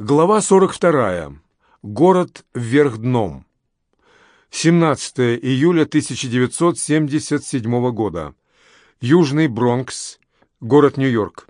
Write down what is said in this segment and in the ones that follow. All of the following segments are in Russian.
Глава 42. Город вверх дном. 17 июля 1977 года. Южный Бронкс, город Нью-Йорк.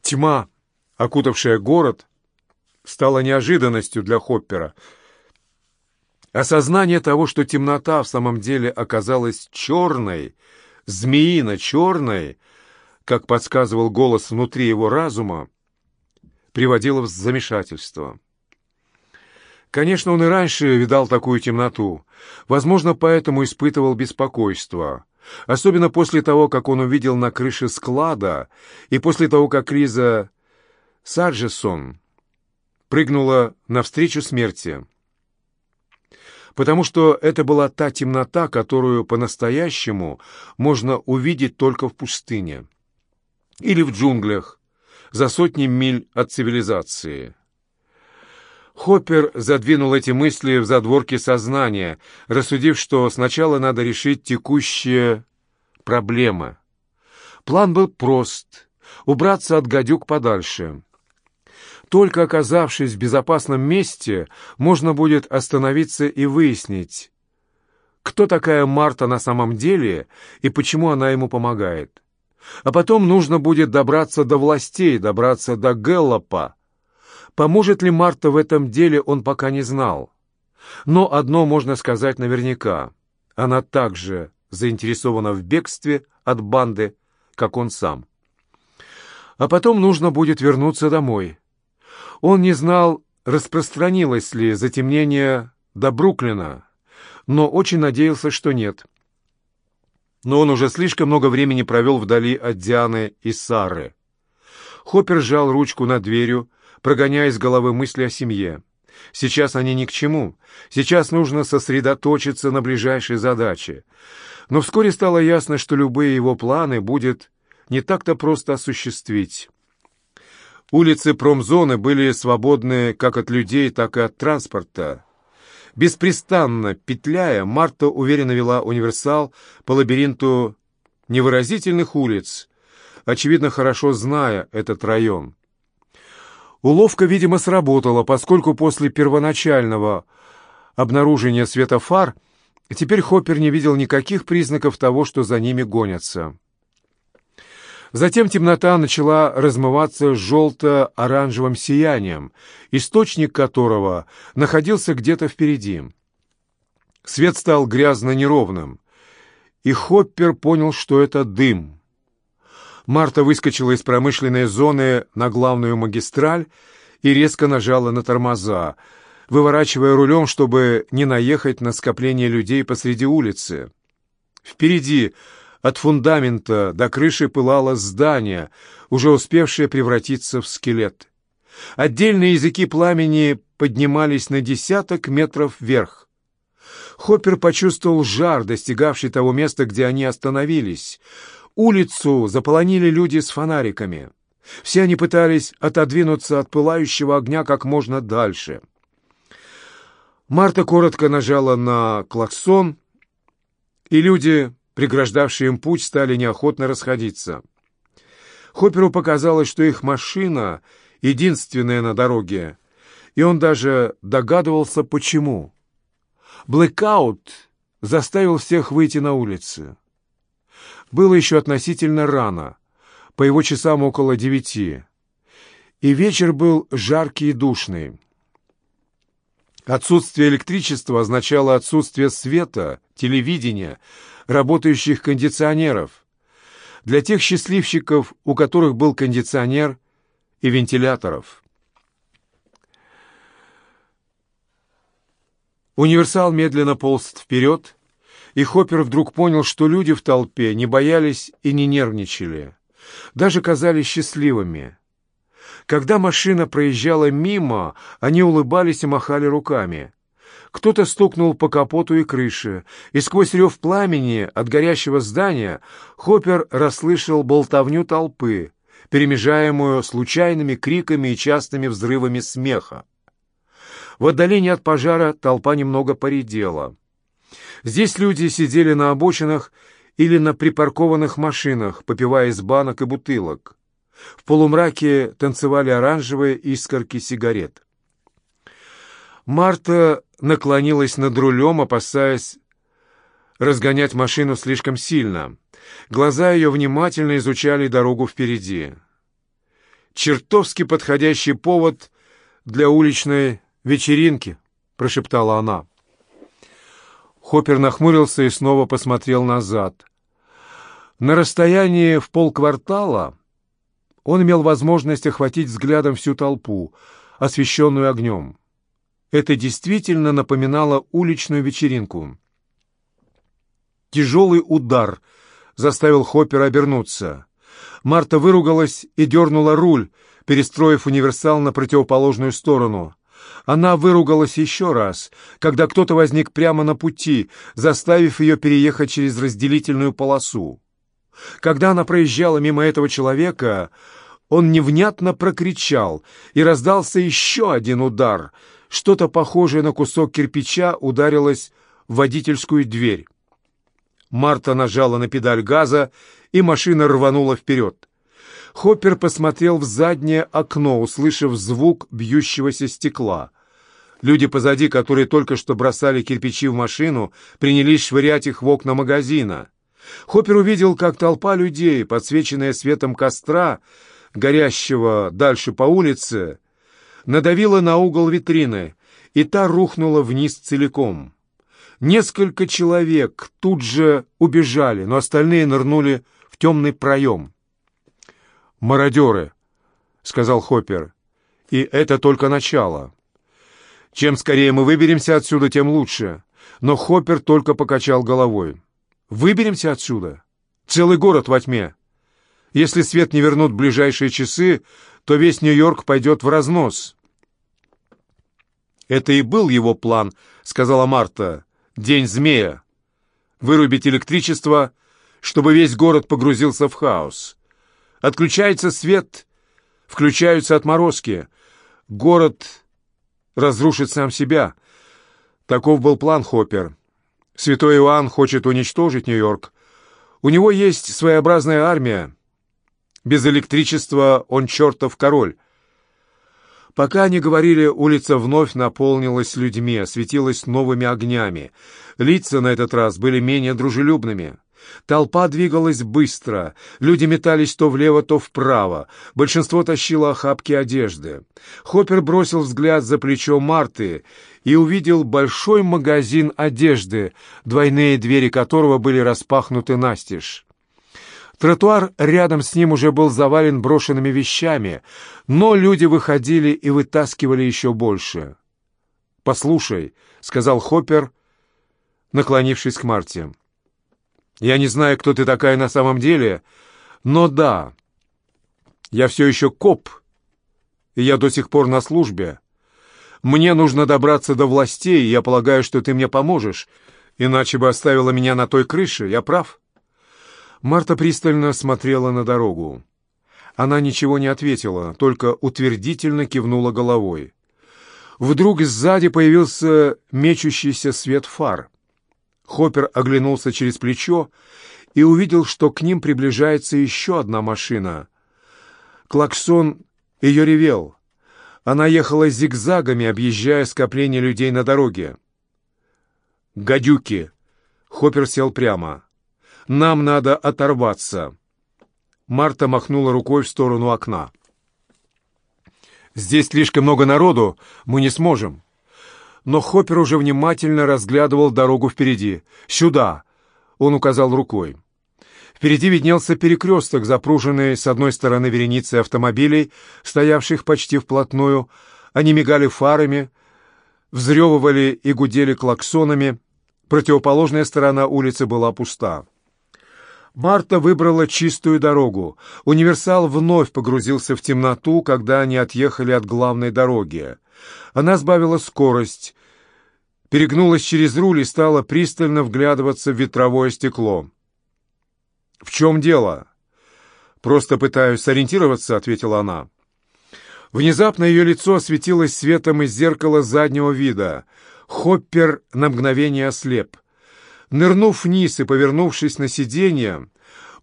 Тьма, окутавшая город, стала неожиданностью для Хоппера. Осознание того, что темнота в самом деле оказалась черной, змеино-черной, как подсказывал голос внутри его разума, приводило в замешательство. Конечно, он и раньше видал такую темноту, возможно, поэтому испытывал беспокойство, особенно после того, как он увидел на крыше склада и после того, как Риза Сарджесон прыгнула навстречу смерти. Потому что это была та темнота, которую по-настоящему можно увидеть только в пустыне или в джунглях, за сотни миль от цивилизации. Хоппер задвинул эти мысли в задворки сознания, рассудив, что сначала надо решить текущие проблемы. План был прост — убраться от гадюк подальше. Только оказавшись в безопасном месте, можно будет остановиться и выяснить, кто такая Марта на самом деле и почему она ему помогает. А потом нужно будет добраться до властей, добраться до Гэллопа. Поможет ли Марта в этом деле, он пока не знал. Но одно можно сказать наверняка. Она также заинтересована в бегстве от банды, как он сам. А потом нужно будет вернуться домой. Он не знал, распространилось ли затемнение до Бруклина, но очень надеялся, что нет но он уже слишком много времени провел вдали от Дианы и Сары. Хоппер сжал ручку над дверью, прогоняя из головы мысли о семье. Сейчас они ни к чему. Сейчас нужно сосредоточиться на ближайшей задаче. Но вскоре стало ясно, что любые его планы будет не так-то просто осуществить. Улицы промзоны были свободны как от людей, так и от транспорта. Беспрестанно петляя, Марта уверенно вела универсал по лабиринту невыразительных улиц, очевидно, хорошо зная этот район. Уловка, видимо, сработала, поскольку после первоначального обнаружения светофар теперь Хоппер не видел никаких признаков того, что за ними гонятся. Затем темнота начала размываться желто-оранжевым сиянием, источник которого находился где-то впереди. Свет стал грязно-неровным, и Хоппер понял, что это дым. Марта выскочила из промышленной зоны на главную магистраль и резко нажала на тормоза, выворачивая рулем, чтобы не наехать на скопление людей посреди улицы. Впереди от фундамента до крыши пылало здание, уже успевшее превратиться в скелет. Отдельные языки пламени поднимались на десяток метров вверх. Хоппер почувствовал жар, достигавший того места, где они остановились. Улицу заполонили люди с фонариками. Все они пытались отодвинуться от пылающего огня как можно дальше. Марта коротко нажала на клаксон, и люди преграждавшие им путь, стали неохотно расходиться. Хопперу показалось, что их машина единственная на дороге, и он даже догадывался, почему. Блэкаут заставил всех выйти на улицы. Было еще относительно рано, по его часам около девяти, и вечер был жаркий и душный. Отсутствие электричества означало отсутствие света, телевидения, работающих кондиционеров, для тех счастливчиков, у которых был кондиционер и вентиляторов. Универсал медленно полз вперед, и Хоппер вдруг понял, что люди в толпе не боялись и не нервничали, даже казались счастливыми. Когда машина проезжала мимо, они улыбались и махали руками. Кто-то стукнул по капоту и крыше, и сквозь рев пламени от горящего здания Хоппер расслышал болтовню толпы, перемежаемую случайными криками и частыми взрывами смеха. В отдалении от пожара толпа немного поредела. Здесь люди сидели на обочинах или на припаркованных машинах, попивая из банок и бутылок. В полумраке танцевали оранжевые искорки сигарет. Марта наклонилась над рулем, опасаясь разгонять машину слишком сильно. Глаза ее внимательно изучали дорогу впереди. «Чертовски подходящий повод для уличной вечеринки», — прошептала она. Хоппер нахмурился и снова посмотрел назад. На расстоянии в полквартала он имел возможность охватить взглядом всю толпу, освещенную огнем. Это действительно напоминало уличную вечеринку. Тяжелый удар заставил Хоппера обернуться. Марта выругалась и дернула руль, перестроив универсал на противоположную сторону. Она выругалась еще раз, когда кто-то возник прямо на пути, заставив ее переехать через разделительную полосу. Когда она проезжала мимо этого человека, он невнятно прокричал, и раздался еще один удар. Что-то похожее на кусок кирпича ударилось в водительскую дверь. Марта нажала на педаль газа, и машина рванула вперед. Хоппер посмотрел в заднее окно, услышав звук бьющегося стекла. Люди позади, которые только что бросали кирпичи в машину, принялись швырять их в окна магазина. Хоппер увидел, как толпа людей, подсвеченная светом костра, горящего дальше по улице, надавила на угол витрины, и та рухнула вниз целиком. Несколько человек тут же убежали, но остальные нырнули в темный проем. «Мародеры», — сказал Хоппер, — «и это только начало. Чем скорее мы выберемся отсюда, тем лучше». Но Хоппер только покачал головой. Выберемся отсюда. Целый город во тьме. Если свет не вернут в ближайшие часы, то весь Нью-Йорк пойдет в разнос. «Это и был его план», — сказала Марта. «День змея. Вырубить электричество, чтобы весь город погрузился в хаос. Отключается свет, включаются отморозки. Город разрушит сам себя. Таков был план Хоппер. Святой Иоанн хочет уничтожить Нью-Йорк. У него есть своеобразная армия. Без электричества он чертов король. Пока они говорили, улица вновь наполнилась людьми, осветилась новыми огнями. Лица на этот раз были менее дружелюбными. Толпа двигалась быстро, люди метались то влево, то вправо. Большинство тащило охапки одежды. Хоппер бросил взгляд за плечо Марты и увидел большой магазин одежды, двойные двери которого были распахнуты настежь. Тротуар рядом с ним уже был завален брошенными вещами, но люди выходили и вытаскивали еще больше. «Послушай», — сказал Хоппер, наклонившись к Марте, — я не знаю, кто ты такая на самом деле, но да, я все еще коп, и я до сих пор на службе. Мне нужно добраться до властей, и я полагаю, что ты мне поможешь, иначе бы оставила меня на той крыше, я прав?» Марта пристально смотрела на дорогу. Она ничего не ответила, только утвердительно кивнула головой. Вдруг сзади появился мечущийся свет фар. Хоппер оглянулся через плечо и увидел, что к ним приближается еще одна машина. Клаксон ее ревел. Она ехала зигзагами, объезжая скопление людей на дороге. «Гадюки!» Хоппер сел прямо. «Нам надо оторваться!» Марта махнула рукой в сторону окна. «Здесь слишком много народу, мы не сможем» но Хоппер уже внимательно разглядывал дорогу впереди. «Сюда!» — он указал рукой. Впереди виднелся перекресток, запруженный с одной стороны вереницей автомобилей, стоявших почти вплотную. Они мигали фарами, взрёвывали и гудели клаксонами. Противоположная сторона улицы была пуста. Марта выбрала чистую дорогу. Универсал вновь погрузился в темноту, когда они отъехали от главной дороги. Она сбавила скорость, перегнулась через руль и стала пристально вглядываться в ветровое стекло. «В чем дело?» «Просто пытаюсь сориентироваться», — ответила она. Внезапно ее лицо осветилось светом из зеркала заднего вида. Хоппер на мгновение ослеп. Нырнув вниз и повернувшись на сиденье,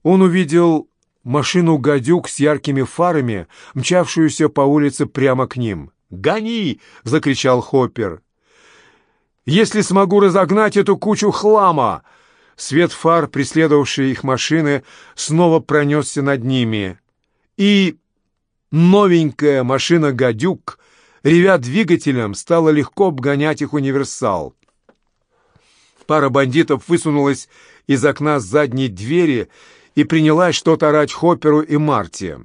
он увидел машину «Гадюк» с яркими фарами, мчавшуюся по улице прямо к ним. «Гони!» — закричал Хоппер. «Если смогу разогнать эту кучу хлама!» Свет фар, преследовавший их машины, снова пронесся над ними. И новенькая машина «Гадюк», ревя двигателем, стала легко обгонять их универсал. Пара бандитов высунулась из окна задней двери и принялась что-то орать Хопперу и Марте.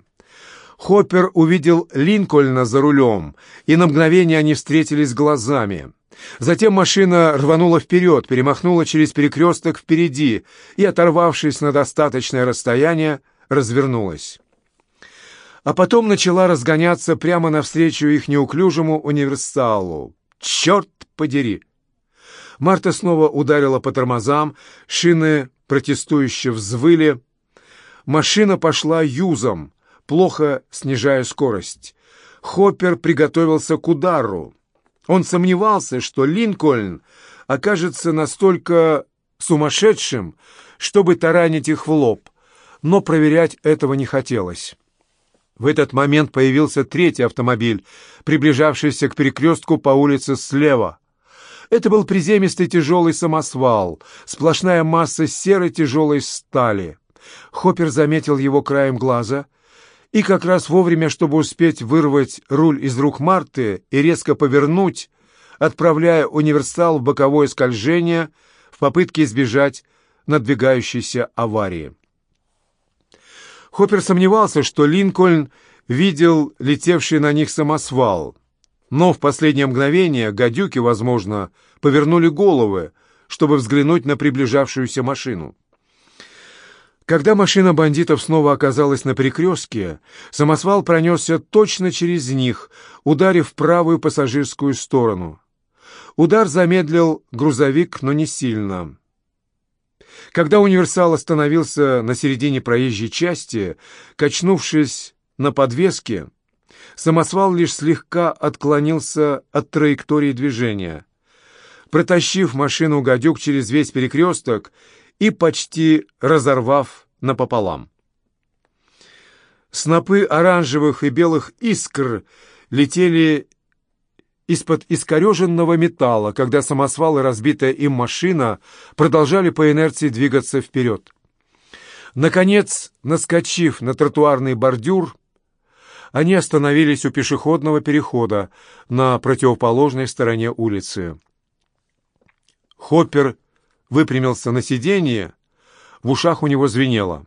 Хоппер увидел Линкольна за рулем, и на мгновение они встретились глазами. Затем машина рванула вперед, перемахнула через перекресток впереди и, оторвавшись на достаточное расстояние, развернулась. А потом начала разгоняться прямо навстречу их неуклюжему универсалу. «Черт подери!» Марта снова ударила по тормозам, шины протестующе взвыли. Машина пошла юзом, плохо снижая скорость. Хоппер приготовился к удару. Он сомневался, что Линкольн окажется настолько сумасшедшим, чтобы таранить их в лоб, но проверять этого не хотелось. В этот момент появился третий автомобиль, приближавшийся к перекрестку по улице слева. Это был приземистый тяжелый самосвал, сплошная масса серой тяжелой стали. Хоппер заметил его краем глаза и как раз вовремя, чтобы успеть вырвать руль из рук Марты и резко повернуть, отправляя универсал в боковое скольжение в попытке избежать надвигающейся аварии. Хоппер сомневался, что Линкольн видел летевший на них самосвал, но в последнее мгновение гадюки, возможно, повернули головы, чтобы взглянуть на приближавшуюся машину. Когда машина бандитов снова оказалась на перекрестке, самосвал пронесся точно через них, ударив правую пассажирскую сторону. Удар замедлил грузовик, но не сильно. Когда универсал остановился на середине проезжей части, качнувшись на подвеске, самосвал лишь слегка отклонился от траектории движения. Протащив машину «Гадюк» через весь перекресток и почти разорвав напополам. Снопы оранжевых и белых искр летели из-под искореженного металла, когда самосвал и разбитая им машина продолжали по инерции двигаться вперед. Наконец, наскочив на тротуарный бордюр, они остановились у пешеходного перехода на противоположной стороне улицы. Хоппер выпрямился на сиденье, в ушах у него звенело.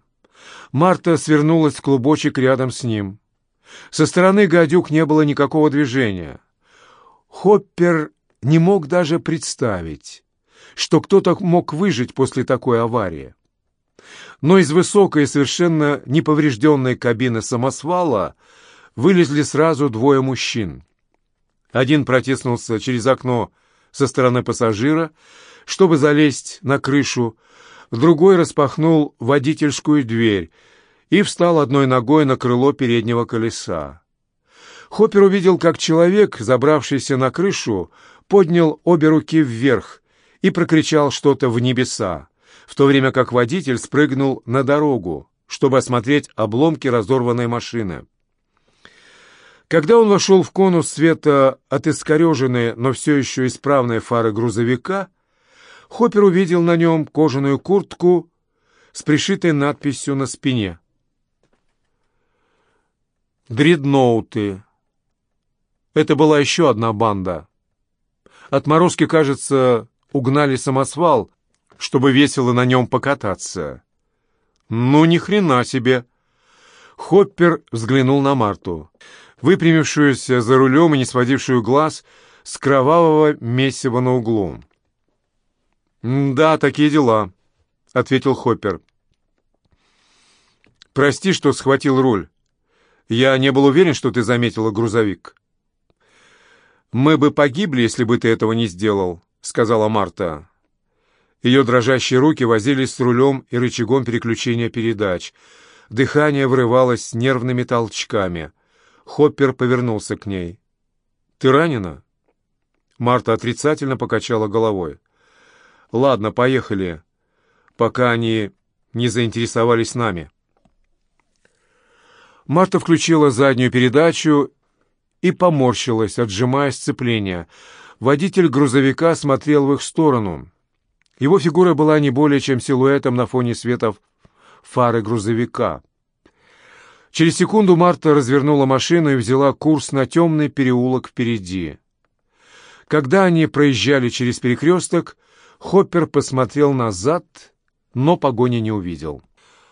Марта свернулась в клубочек рядом с ним. Со стороны гадюк не было никакого движения. Хоппер не мог даже представить, что кто-то мог выжить после такой аварии. Но из высокой совершенно неповрежденной кабины самосвала вылезли сразу двое мужчин. Один протиснулся через окно со стороны пассажира, чтобы залезть на крышу, другой распахнул водительскую дверь и встал одной ногой на крыло переднего колеса. Хоппер увидел, как человек, забравшийся на крышу, поднял обе руки вверх и прокричал что-то в небеса, в то время как водитель спрыгнул на дорогу, чтобы осмотреть обломки разорванной машины. Когда он вошел в конус света от искореженной, но все еще исправной фары грузовика, Хоппер увидел на нем кожаную куртку с пришитой надписью на спине. «Дредноуты». Это была еще одна банда. Отморозки, кажется, угнали самосвал, чтобы весело на нем покататься. «Ну, ни хрена себе!» Хоппер взглянул на Марту выпрямившуюся за рулем и не сводившую глаз с кровавого месива на углу. «Да, такие дела», — ответил Хоппер. «Прости, что схватил руль. Я не был уверен, что ты заметила грузовик». «Мы бы погибли, если бы ты этого не сделал», — сказала Марта. Ее дрожащие руки возились с рулем и рычагом переключения передач. Дыхание врывалось нервными толчками. Хоппер повернулся к ней. «Ты ранена?» Марта отрицательно покачала головой. «Ладно, поехали, пока они не заинтересовались нами». Марта включила заднюю передачу и поморщилась, отжимая сцепление. Водитель грузовика смотрел в их сторону. Его фигура была не более чем силуэтом на фоне света фары грузовика. Через секунду Марта развернула машину и взяла курс на темный переулок впереди. Когда они проезжали через перекресток, Хоппер посмотрел назад, но погони не увидел.